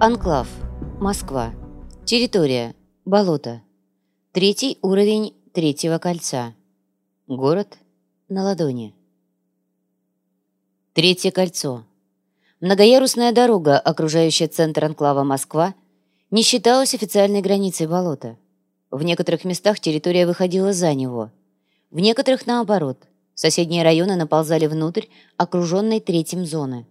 Анклав. Москва. Территория. Болото. Третий уровень третьего кольца. Город. На ладони. Третье кольцо. Многоярусная дорога, окружающая центр анклава Москва, не считалась официальной границей болота. В некоторых местах территория выходила за него. В некоторых, наоборот, соседние районы наползали внутрь окруженной третьим зоны.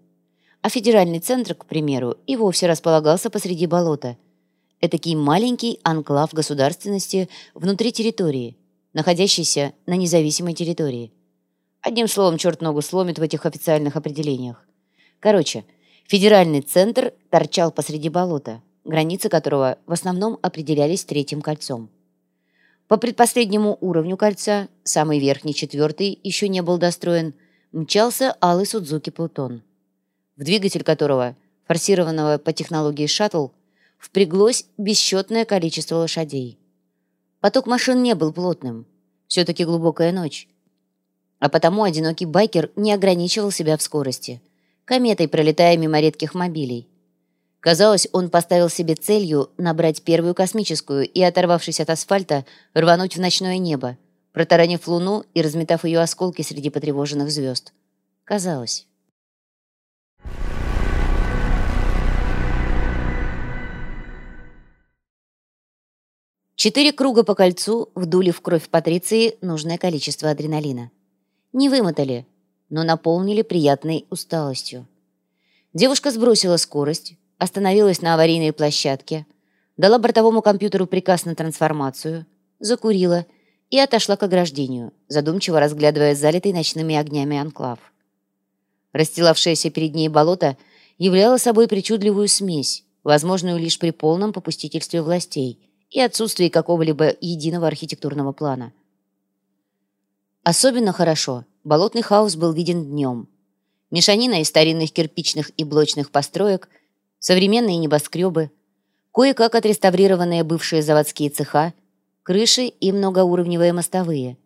А федеральный центр, к примеру, и вовсе располагался посреди болота. Этакий маленький анклав государственности внутри территории, находящийся на независимой территории. Одним словом, черт ногу сломит в этих официальных определениях. Короче, федеральный центр торчал посреди болота, границы которого в основном определялись третьим кольцом. По предпоследнему уровню кольца, самый верхний, четвертый, еще не был достроен, мчался алый Судзуки Плутон, в двигатель которого, форсированного по технологии шаттл, впряглось бесчетное количество лошадей. Поток машин не был плотным, все-таки глубокая ночь, а потому одинокий байкер не ограничивал себя в скорости – кометой пролетая мимо редких мобилей. Казалось, он поставил себе целью набрать первую космическую и, оторвавшись от асфальта, рвануть в ночное небо, протаранив Луну и разметав ее осколки среди потревоженных звезд. Казалось. Четыре круга по кольцу вдули в кровь Патриции нужное количество адреналина. Не вымотали, но наполнили приятной усталостью. Девушка сбросила скорость, остановилась на аварийной площадке, дала бортовому компьютеру приказ на трансформацию, закурила и отошла к ограждению, задумчиво разглядывая залитый ночными огнями анклав. Расстилавшееся перед ней болото являло собой причудливую смесь, возможную лишь при полном попустительстве властей и отсутствии какого-либо единого архитектурного плана. Особенно хорошо – Болотный хаос был виден днем. Мешанина из старинных кирпичных и блочных построек, современные небоскребы, кое-как отреставрированные бывшие заводские цеха, крыши и многоуровневые мостовые.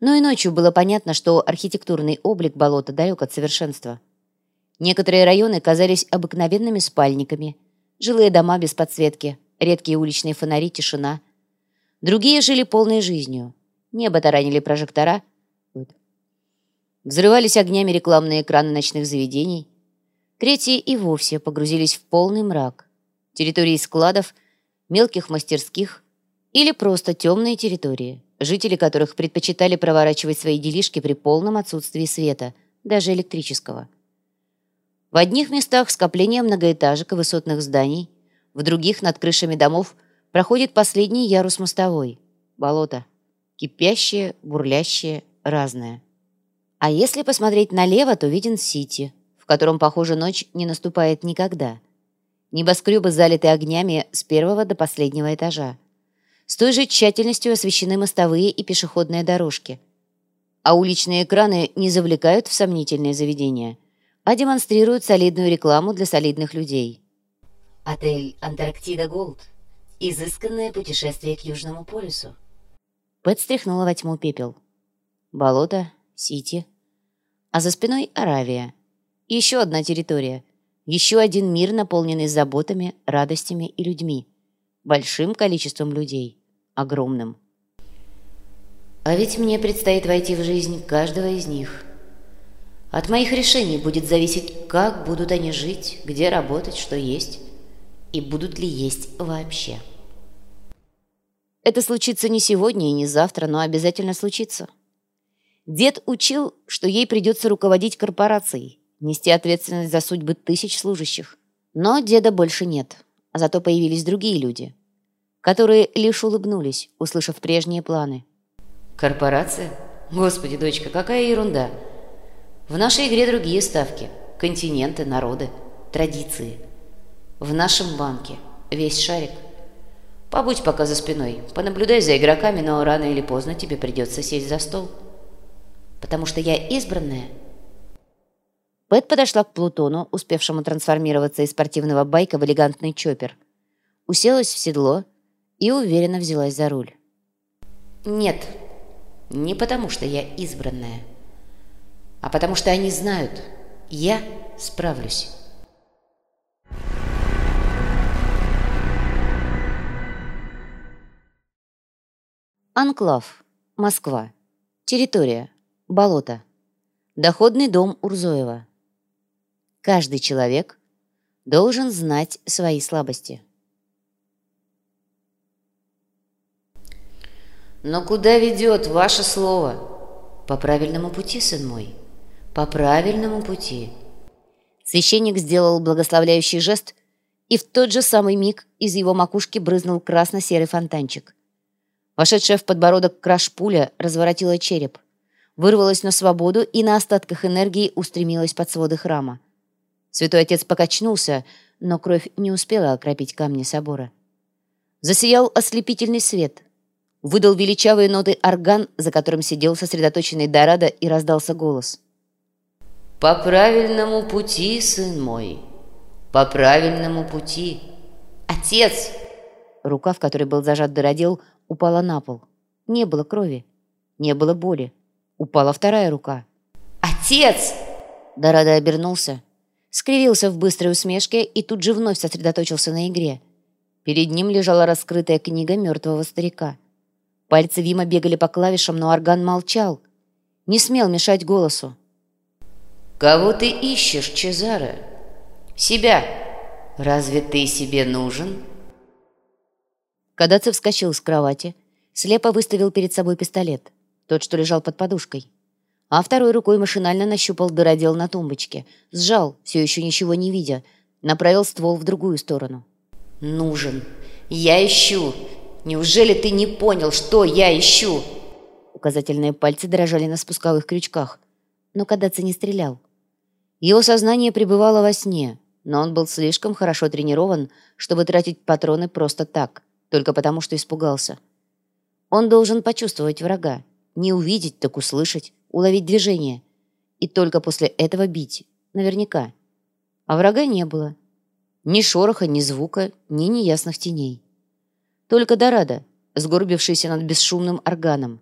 Но и ночью было понятно, что архитектурный облик болота далек от совершенства. Некоторые районы казались обыкновенными спальниками, жилые дома без подсветки, редкие уличные фонари, тишина. Другие жили полной жизнью. Небо таранили прожектора – Взрывались огнями рекламные экраны ночных заведений. Третьи и вовсе погрузились в полный мрак. Территории складов, мелких мастерских или просто темные территории, жители которых предпочитали проворачивать свои делишки при полном отсутствии света, даже электрического. В одних местах скопление многоэтажек и высотных зданий, в других над крышами домов проходит последний ярус мостовой – болото. Кипящее, бурлящее, разное – а если посмотреть налево, то виден Сити, в котором, похоже, ночь не наступает никогда. Небоскребы залиты огнями с первого до последнего этажа. С той же тщательностью освещены мостовые и пешеходные дорожки. А уличные экраны не завлекают в сомнительные заведения, а демонстрируют солидную рекламу для солидных людей. Отель «Антарктида Голд». Изысканное путешествие к Южному полюсу. Пэт стряхнула во тьму пепел. Болото, Сити. А за спиной Аравия. Еще одна территория. Еще один мир, наполненный заботами, радостями и людьми. Большим количеством людей. Огромным. А ведь мне предстоит войти в жизнь каждого из них. От моих решений будет зависеть, как будут они жить, где работать, что есть, и будут ли есть вообще. Это случится не сегодня и не завтра, но обязательно случится. Дед учил, что ей придется руководить корпорацией, нести ответственность за судьбы тысяч служащих. Но деда больше нет, а зато появились другие люди, которые лишь улыбнулись, услышав прежние планы. «Корпорация? Господи, дочка, какая ерунда! В нашей игре другие ставки. Континенты, народы, традиции. В нашем банке весь шарик. Побудь пока за спиной, понаблюдай за игроками, но рано или поздно тебе придется сесть за стол» потому что я избранная». Пэт подошла к Плутону, успевшему трансформироваться из спортивного байка в элегантный чоппер. Уселась в седло и уверенно взялась за руль. «Нет, не потому что я избранная, а потому что они знают, я справлюсь». Анклав. Москва. Территория. Болото. Доходный дом Урзоева. Каждый человек должен знать свои слабости. Но куда ведет ваше слово? По правильному пути, сын мой. По правильному пути. Священник сделал благословляющий жест, и в тот же самый миг из его макушки брызнул красно-серый фонтанчик. Вошедшая в подбородок краш-пуля разворотила череп, вырвалась на свободу и на остатках энергии устремилась под своды храма. Святой отец покачнулся, но кровь не успела окропить камни собора. Засиял ослепительный свет. Выдал величавые ноты орган, за которым сидел сосредоточенный Дорадо, и раздался голос. «По правильному пути, сын мой, по правильному пути. Отец!» Рука, в которой был зажат дыродел, упала на пол. Не было крови, не было боли. Упала вторая рука. «Отец!» Дорадо обернулся, скривился в быстрой усмешке и тут же вновь сосредоточился на игре. Перед ним лежала раскрытая книга мертвого старика. Пальцы Вима бегали по клавишам, но орган молчал. Не смел мешать голосу. «Кого ты ищешь, Чезаре? Себя. Разве ты себе нужен?» Кадацев вскочил с кровати, слепо выставил перед собой пистолет, тот, что лежал под подушкой, а второй рукой машинально нащупал дыродел на тумбочке, сжал, все еще ничего не видя, направил ствол в другую сторону. «Нужен. Я ищу. Неужели ты не понял, что я ищу?» Указательные пальцы дрожали на спусковых крючках, но Кадаци не стрелял. Его сознание пребывало во сне, но он был слишком хорошо тренирован, чтобы тратить патроны просто так только потому, что испугался. Он должен почувствовать врага, не увидеть, так услышать, уловить движение. И только после этого бить. Наверняка. А врага не было. Ни шороха, ни звука, ни неясных теней. Только Дорадо, сгорбившийся над бесшумным органом.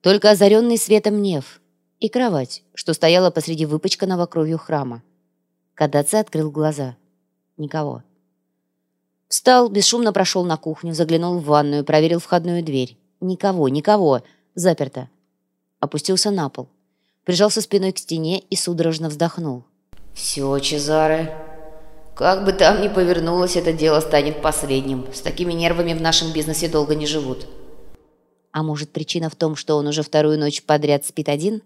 Только озаренный светом неф. И кровать, что стояла посреди выпачканного кровью храма. Кадаци открыл глаза. Никого. Встал, бесшумно прошел на кухню, заглянул в ванную, проверил входную дверь. Никого, никого. Заперто. Опустился на пол. Прижался спиной к стене и судорожно вздохнул. «Все, Чезаре. Как бы там ни повернулось, это дело станет последним. С такими нервами в нашем бизнесе долго не живут». А может, причина в том, что он уже вторую ночь подряд спит один?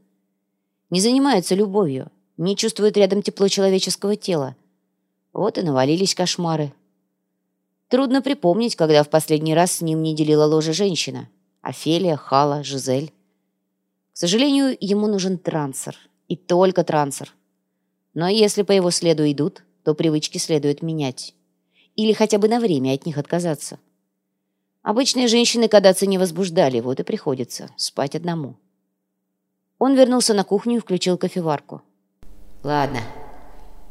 Не занимается любовью, не чувствует рядом тепло человеческого тела. Вот и навалились кошмары. Трудно припомнить, когда в последний раз с ним не делила ложе женщина. Офелия, Хала, Жизель. К сожалению, ему нужен трансер. И только трансер. Но если по его следу идут, то привычки следует менять. Или хотя бы на время от них отказаться. Обычные женщины кадаться не возбуждали, вот и приходится спать одному. Он вернулся на кухню и включил кофеварку. «Ладно,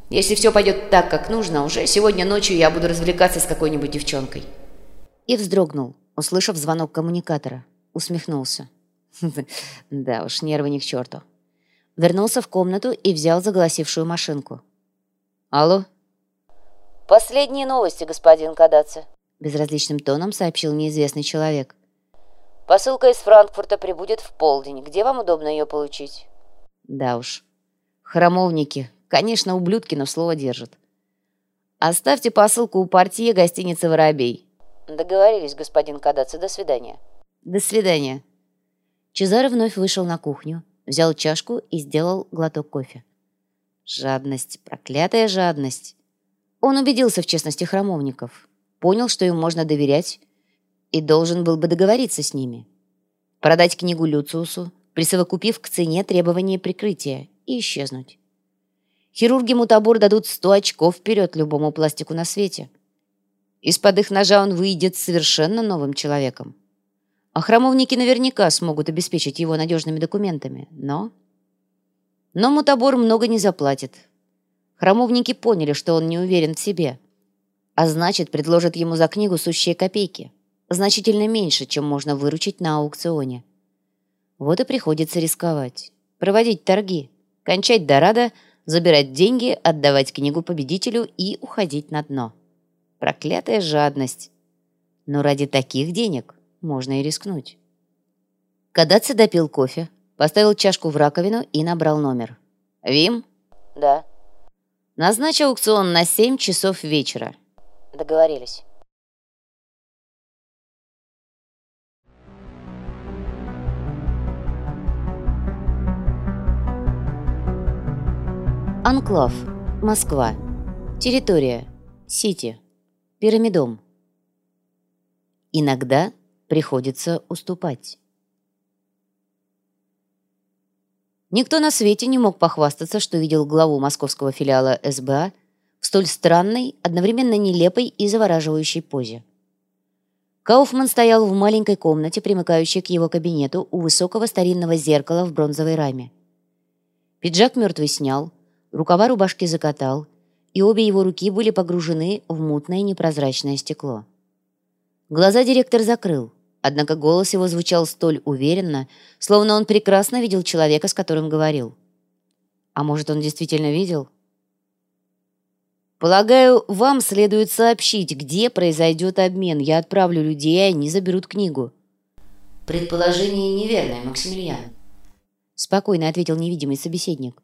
если все пойдет так, как нужно, уже сегодня ночью я буду развлекаться с какой-нибудь девчонкой». И вздрогнул, услышав звонок коммуникатора. Усмехнулся. Да уж, нервы ни к черту. Вернулся в комнату и взял загласившую машинку. «Алло?» «Последние новости, господин Кадаци», — безразличным тоном сообщил неизвестный человек. «Посылка из Франкфурта прибудет в полдень. Где вам удобно ее получить?» «Да уж. Храмовники, Конечно, ублюдки, но слово держат. Оставьте посылку у партии гостиницы «Воробей». Договорились, господин Кадаци. До свидания. До свидания. Чезаро вновь вышел на кухню, взял чашку и сделал глоток кофе. Жадность, проклятая жадность. Он убедился в честности храмовников, понял, что им можно доверять, и должен был бы договориться с ними. Продать книгу Люциусу, присовокупив к цене требования прикрытия, и исчезнуть. Хирурги Мутабор дадут сто очков вперед любому пластику на свете. Из-под их ножа он выйдет совершенно новым человеком. А храмовники наверняка смогут обеспечить его надежными документами, но... Но Мутабор много не заплатит. Храмовники поняли, что он не уверен в себе. А значит, предложат ему за книгу сущие копейки. Значительно меньше, чем можно выручить на аукционе. Вот и приходится рисковать. Проводить торги. Кончать дорадо — забирать деньги, отдавать книгу победителю и уходить на дно. Проклятая жадность. Но ради таких денег можно и рискнуть. Кадаци допил кофе, поставил чашку в раковину и набрал номер. «Вим?» «Да». «Назначь аукцион на 7 часов вечера». «Договорились». Анклав. Москва. Территория. Сити. Пирамидом. Иногда приходится уступать. Никто на свете не мог похвастаться, что видел главу московского филиала СБА в столь странной, одновременно нелепой и завораживающей позе. Кауфман стоял в маленькой комнате, примыкающей к его кабинету, у высокого старинного зеркала в бронзовой раме. Пиджак мертвый снял, рукава рубашки закатал, и обе его руки были погружены в мутное непрозрачное стекло. Глаза директор закрыл, однако голос его звучал столь уверенно, словно он прекрасно видел человека, с которым говорил. А может, он действительно видел? «Полагаю, вам следует сообщить, где произойдет обмен. Я отправлю людей, они заберут книгу». «Предположение неверное, Максимилиан», — спокойно ответил невидимый собеседник.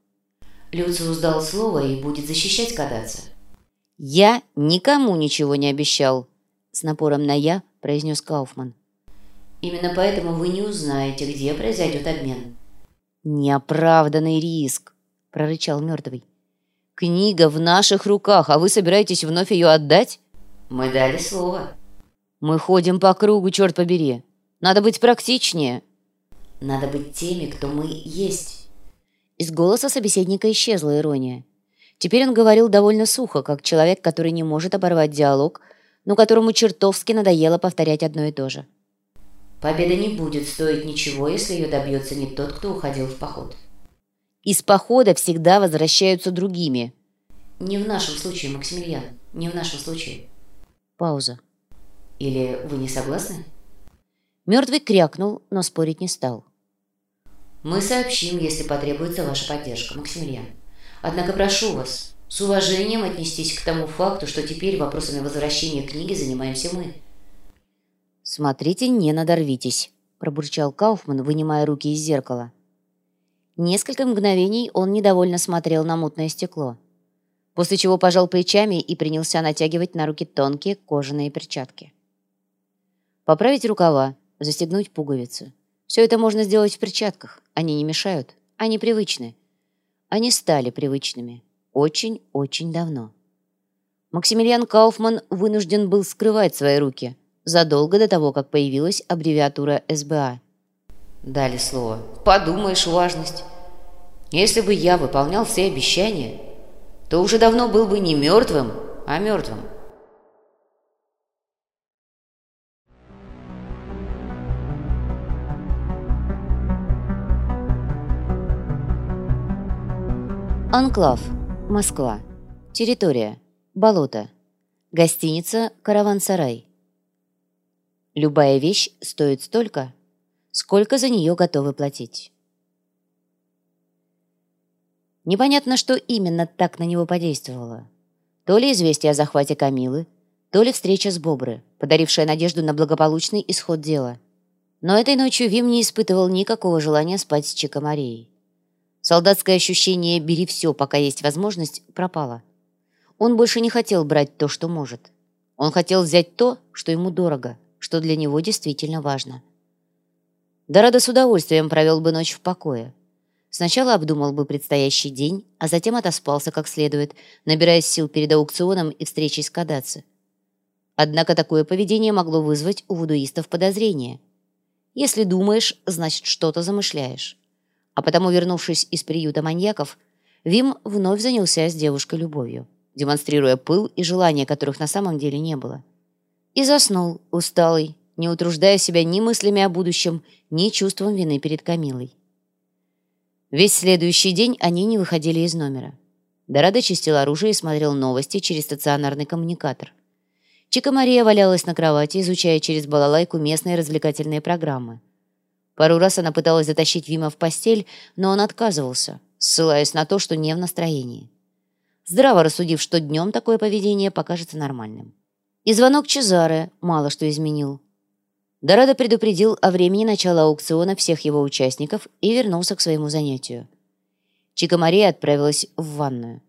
Люциус дал слово и будет защищать Кадаться. «Я никому ничего не обещал», — с напором на «я» произнес Кауфман. «Именно поэтому вы не узнаете, где произойдет обмен». «Неоправданный риск», — прорычал мертвый. «Книга в наших руках, а вы собираетесь вновь ее отдать?» «Мы дали слово». «Мы ходим по кругу, черт побери. Надо быть практичнее». «Надо быть теми, кто мы есть». Из голоса собеседника исчезла ирония. Теперь он говорил довольно сухо, как человек, который не может оборвать диалог, но которому чертовски надоело повторять одно и то же. «Победа не будет стоить ничего, если ее добьется не тот, кто уходил в поход». «Из похода всегда возвращаются другими». «Не в нашем случае, Максимилиан, не в нашем случае». Пауза. «Или вы не согласны?» Мертвый крякнул, но спорить не стал. Мы сообщим, если потребуется ваша поддержка, Максимилиан. Однако прошу вас, с уважением отнестись к тому факту, что теперь вопросами возвращения книги занимаемся мы. «Смотрите, не надорвитесь», – пробурчал Кауфман, вынимая руки из зеркала. Несколько мгновений он недовольно смотрел на мутное стекло, после чего пожал плечами и принялся натягивать на руки тонкие кожаные перчатки. Поправить рукава, застегнуть пуговицы – все это можно сделать в перчатках. Они не мешают. Они привычны. Они стали привычными. Очень-очень давно. Максимилиан Кауфман вынужден был скрывать свои руки задолго до того, как появилась аббревиатура СБА. Дали слово. Подумаешь, важность. Если бы я выполнял все обещания, то уже давно был бы не мертвым, а мертвым. Анклав. Москва. Территория. Болото. Гостиница «Караван-сарай». Любая вещь стоит столько, сколько за нее готовы платить. Непонятно, что именно так на него подействовало. То ли известие о захвате Камилы, то ли встреча с Бобры, подарившая надежду на благополучный исход дела. Но этой ночью Вим не испытывал никакого желания спать с Чикомарией. Солдатское ощущение «бери все, пока есть возможность» пропало. Он больше не хотел брать то, что может. Он хотел взять то, что ему дорого, что для него действительно важно. Дорадо с удовольствием провел бы ночь в покое. Сначала обдумал бы предстоящий день, а затем отоспался как следует, набираясь сил перед аукционом и встречей с Кадаци. Однако такое поведение могло вызвать у вудуистов подозрения. Если думаешь, значит, что-то замышляешь а потому, вернувшись из приюта маньяков, Вим вновь занялся с девушкой любовью, демонстрируя пыл и желания, которых на самом деле не было. И заснул, усталый, не утруждая себя ни мыслями о будущем, ни чувством вины перед Камилой. Весь следующий день они не выходили из номера. Дорадо чистил оружие и смотрел новости через стационарный коммуникатор. Чика Мария валялась на кровати, изучая через балалайку местные развлекательные программы. Пару раз она пыталась затащить Вима в постель, но он отказывался, ссылаясь на то, что не в настроении. Здраво рассудив, что днем такое поведение покажется нормальным. И звонок Чезаре мало что изменил. Дорадо предупредил о времени начала аукциона всех его участников и вернулся к своему занятию. Чика Мария отправилась в ванную.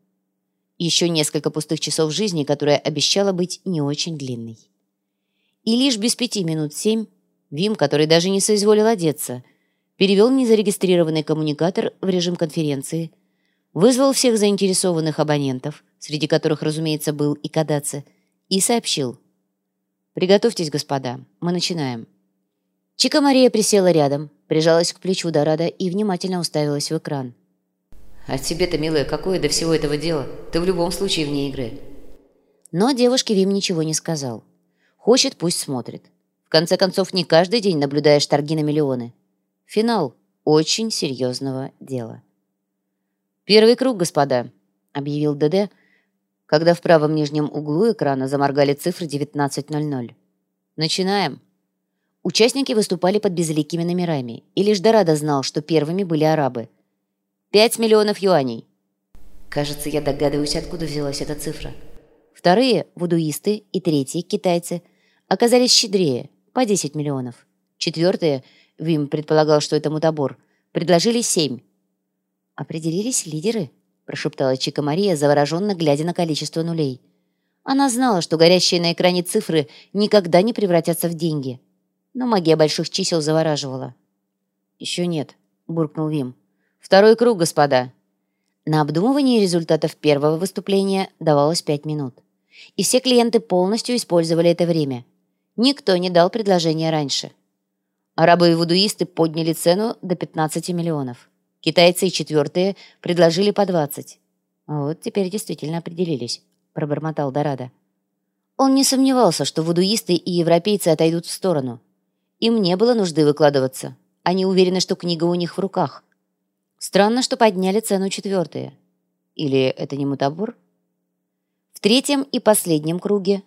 Еще несколько пустых часов жизни, которая обещала быть не очень длинной. И лишь без пяти минут семь Вим, который даже не соизволил одеться, перевел незарегистрированный коммуникатор в режим конференции, вызвал всех заинтересованных абонентов, среди которых, разумеется, был и Кадаци, и сообщил. «Приготовьтесь, господа, мы начинаем». Чика Мария присела рядом, прижалась к плечу Дорадо и внимательно уставилась в экран. «А тебе-то, милая, какое до всего этого дела? Ты в любом случае вне игры». Но девушке Вим ничего не сказал. Хочет, пусть смотрит. Конце концов, не каждый день наблюдаешь торги на миллионы. Финал очень серьезного дела. «Первый круг, господа», — объявил ДД, когда в правом нижнем углу экрана заморгали цифры 19.00. «Начинаем». Участники выступали под безликими номерами, и лишь Дорадо знал, что первыми были арабы. «Пять миллионов юаней». Кажется, я догадываюсь, откуда взялась эта цифра. Вторые – вудуисты и третьи – китайцы – оказались щедрее, по 10 миллионов. Четвертые – Вим предполагал, что это мутабор. Предложили семь. «Определились лидеры?» – прошептала Чика Мария, завороженно глядя на количество нулей. Она знала, что горящие на экране цифры никогда не превратятся в деньги. Но магия больших чисел завораживала. «Еще нет», – буркнул Вим. «Второй круг, господа». На обдумывание результатов первого выступления давалось пять минут. И все клиенты полностью использовали это время. Никто не дал предложения раньше. Арабы и вудуисты подняли цену до 15 миллионов. Китайцы и четвертые предложили по 20. Вот теперь действительно определились, пробормотал Дорадо. Он не сомневался, что вудуисты и европейцы отойдут в сторону. Им не было нужды выкладываться. Они уверены, что книга у них в руках. Странно, что подняли цену четвертые. Или это не мутабор? В третьем и последнем круге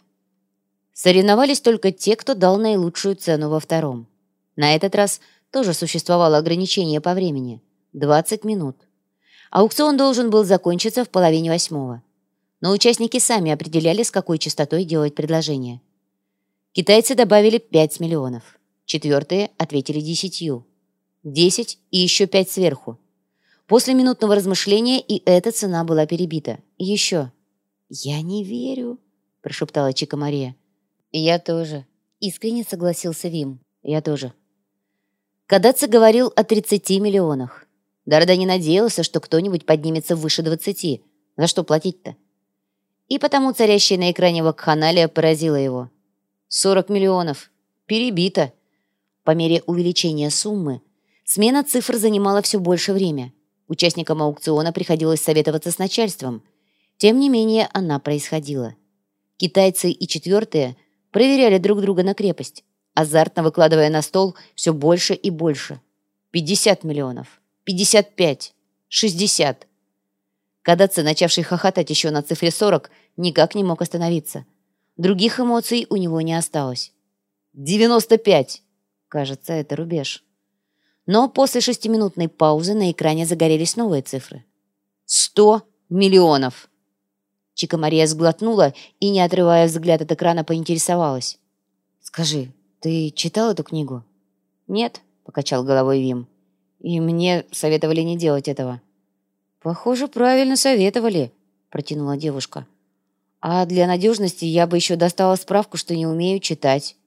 соревновались только те, кто дал наилучшую цену во втором. На этот раз тоже существовало ограничение по времени – 20 минут. Аукцион должен был закончиться в половине восьмого. Но участники сами определяли, с какой частотой делать предложение. Китайцы добавили 5 миллионов. Четвертые ответили десятью. 10 и еще 5 сверху. После минутного размышления и эта цена была перебита. еще. «Я не верю», – прошептала Чика Мария. «Я тоже», – искренне согласился Вим. «Я тоже». Кадаци говорил о 30 миллионах. Дарда не надеялся, что кто-нибудь поднимется выше 20. За что платить-то? И потому царящая на экране вакханалия поразила его. 40 миллионов. Перебито. По мере увеличения суммы смена цифр занимала все больше время. Участникам аукциона приходилось советоваться с начальством. Тем не менее, она происходила. Китайцы и четвертые проверяли друг друга на крепость азартно выкладывая на стол все больше и больше. 50 миллионов, 55, 60. Кадаци, начавший хохотать еще на цифре 40, никак не мог остановиться. Других эмоций у него не осталось. 95. Кажется, это рубеж. Но после шестиминутной паузы на экране загорелись новые цифры. 100 миллионов. Чика Мария сглотнула и, не отрывая взгляд от экрана, поинтересовалась. «Скажи, «Ты читал эту книгу?» «Нет», — покачал головой Вим. «И мне советовали не делать этого». «Похоже, правильно советовали», — протянула девушка. «А для надежности я бы еще достала справку, что не умею читать».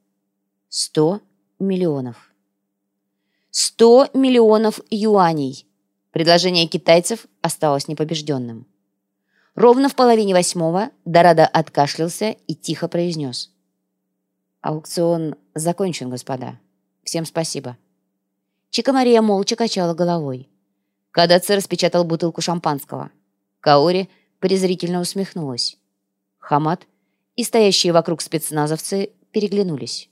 «Сто миллионов». «Сто миллионов юаней!» Предложение китайцев осталось непобежденным. Ровно в половине восьмого Дорадо откашлялся и тихо произнес. «Аукцион закончен, господа. Всем спасибо». Чика Мария молча качала головой. Кадаци распечатал бутылку шампанского. Каори презрительно усмехнулась. Хамат и стоящие вокруг спецназовцы переглянулись.